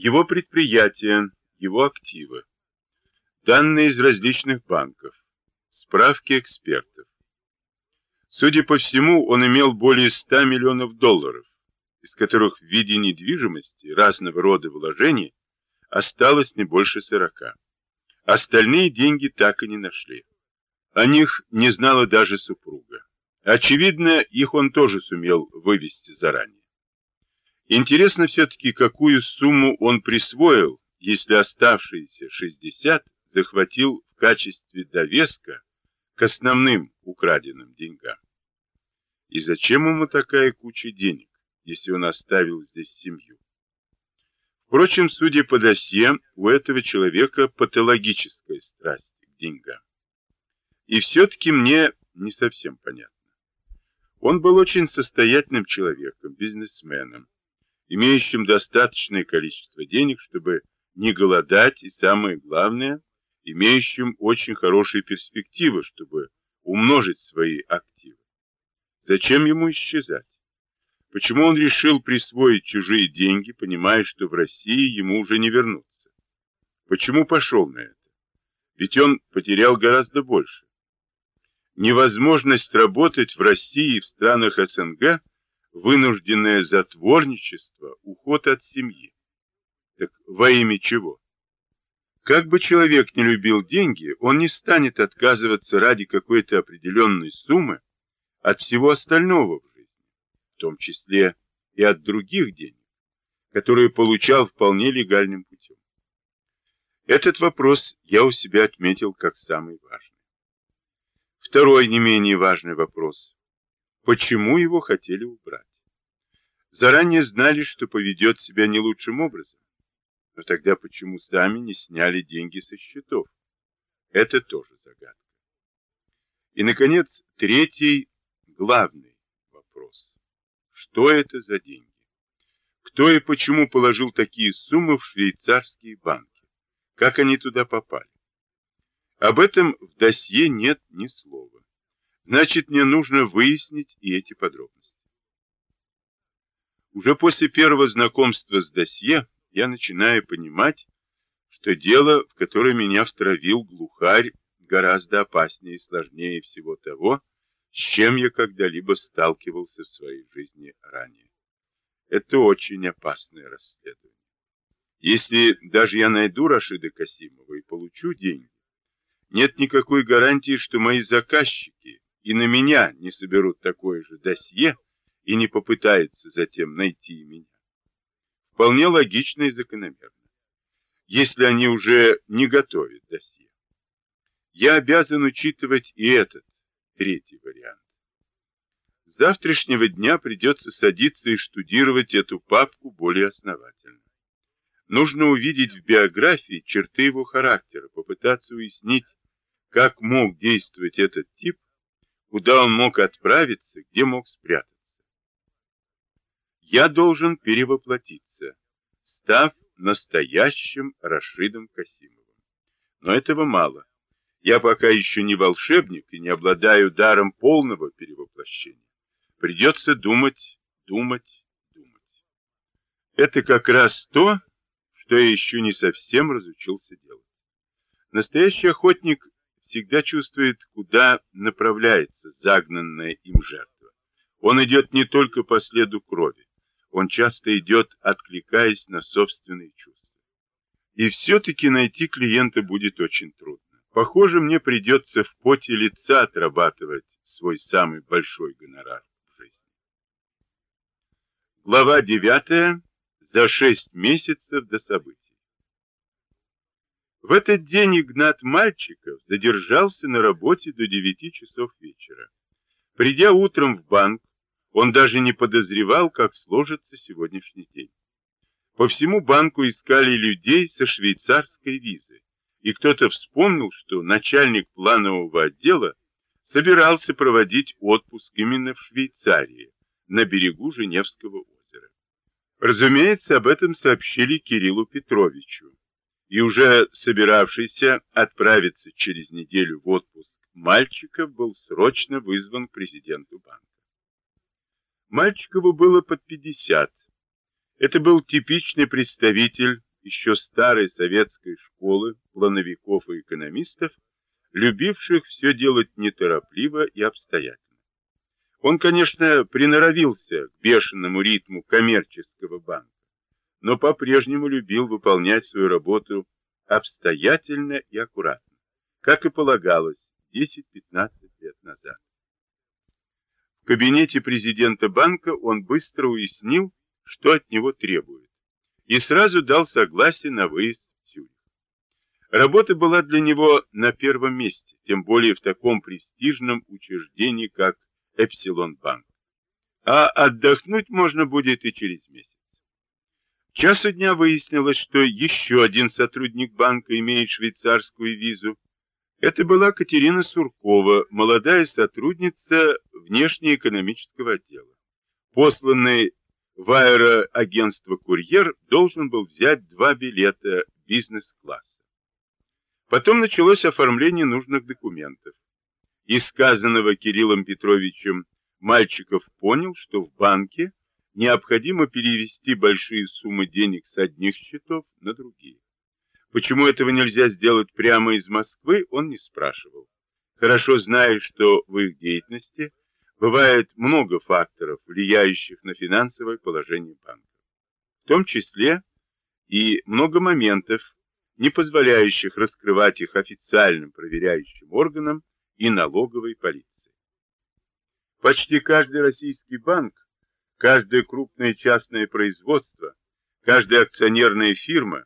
Его предприятия, его активы. Данные из различных банков. Справки экспертов. Судя по всему, он имел более 100 миллионов долларов, из которых в виде недвижимости разного рода вложений осталось не больше 40. Остальные деньги так и не нашли. О них не знала даже супруга. Очевидно, их он тоже сумел вывести заранее. Интересно все-таки, какую сумму он присвоил, если оставшиеся 60 захватил в качестве довеска к основным украденным деньгам. И зачем ему такая куча денег, если он оставил здесь семью? Впрочем, судя по досье, у этого человека патологическая страсть к деньгам. И все-таки мне не совсем понятно. Он был очень состоятельным человеком, бизнесменом, имеющим достаточное количество денег, чтобы не голодать, и самое главное, имеющим очень хорошие перспективы, чтобы умножить свои активы. Зачем ему исчезать? Почему он решил присвоить чужие деньги, понимая, что в России ему уже не вернуться? Почему пошел на это? Ведь он потерял гораздо больше. Невозможность работать в России и в странах СНГ, вынужденное затворничество, уход от семьи. Так во имя чего? Как бы человек не любил деньги, он не станет отказываться ради какой-то определенной суммы от всего остального в жизни, в том числе и от других денег, которые получал вполне легальным путем. Этот вопрос я у себя отметил как самый важный. Второй не менее важный вопрос. Почему его хотели убрать? Заранее знали, что поведет себя не лучшим образом. Но тогда почему сами не сняли деньги со счетов? Это тоже загадка. И, наконец, третий, главный вопрос. Что это за деньги? Кто и почему положил такие суммы в швейцарские банки? Как они туда попали? Об этом в досье нет ни слова. Значит, мне нужно выяснить и эти подробности. Уже после первого знакомства с досье я начинаю понимать, что дело, в которое меня втравил глухарь, гораздо опаснее и сложнее всего того, с чем я когда-либо сталкивался в своей жизни ранее. Это очень опасное расследование. Если даже я найду Рашида Касимова и получу деньги, нет никакой гарантии, что мои заказчики и на меня не соберут такое же досье и не попытаются затем найти меня вполне логично и закономерно, если они уже не готовят досье. Я обязан учитывать и этот, третий вариант. С завтрашнего дня придется садиться и штудировать эту папку более основательно. Нужно увидеть в биографии черты его характера, попытаться уяснить, как мог действовать этот тип, куда он мог отправиться, где мог спрятаться. Я должен перевоплотиться, став настоящим Рашидом Касимовым. Но этого мало. Я пока еще не волшебник и не обладаю даром полного перевоплощения. Придется думать, думать, думать. Это как раз то, что я еще не совсем разучился делать. Настоящий охотник всегда чувствует, куда направляется загнанная им жертва. Он идет не только по следу крови, он часто идет, откликаясь на собственные чувства. И все-таки найти клиента будет очень трудно. Похоже, мне придется в поте лица отрабатывать свой самый большой гонорар в жизни. Глава 9. За шесть месяцев до событий. В этот день Игнат Мальчиков задержался на работе до 9 часов вечера. Придя утром в банк, он даже не подозревал, как сложится сегодняшний день. По всему банку искали людей со швейцарской визой, и кто-то вспомнил, что начальник планового отдела собирался проводить отпуск именно в Швейцарии, на берегу Женевского озера. Разумеется, об этом сообщили Кириллу Петровичу, и уже собиравшийся отправиться через неделю в отпуск Мальчиков был срочно вызван президенту банка. Мальчикову было под 50. Это был типичный представитель еще старой советской школы плановиков и экономистов, любивших все делать неторопливо и обстоятельно. Он, конечно, приноровился к бешеному ритму коммерческого банка, но по-прежнему любил выполнять свою работу обстоятельно и аккуратно, как и полагалось 10-15 лет назад. Кабинете президента банка он быстро уяснил, что от него требуют, и сразу дал согласие на выезд в Цюрих. Работа была для него на первом месте, тем более в таком престижном учреждении, как Эпсилон Банк. А отдохнуть можно будет и через месяц. В часу дня выяснилось, что еще один сотрудник банка имеет швейцарскую визу. Это была Катерина Суркова, молодая сотрудница внешнеэкономического отдела. Посланный в аэроагентство «Курьер» должен был взять два билета бизнес-класса. Потом началось оформление нужных документов. Из сказанного Кириллом Петровичем Мальчиков понял, что в банке необходимо перевести большие суммы денег с одних счетов на другие. Почему этого нельзя сделать прямо из Москвы, он не спрашивал. Хорошо зная, что в их деятельности бывает много факторов, влияющих на финансовое положение банка. В том числе и много моментов, не позволяющих раскрывать их официальным проверяющим органам и налоговой полиции. Почти каждый российский банк, каждое крупное частное производство, каждая акционерная фирма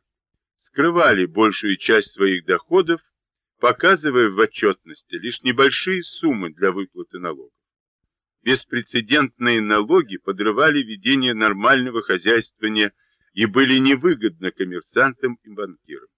скрывали большую часть своих доходов, показывая в отчетности лишь небольшие суммы для выплаты налогов. Беспрецедентные налоги подрывали ведение нормального хозяйствования и были невыгодны коммерсантам и банкирам.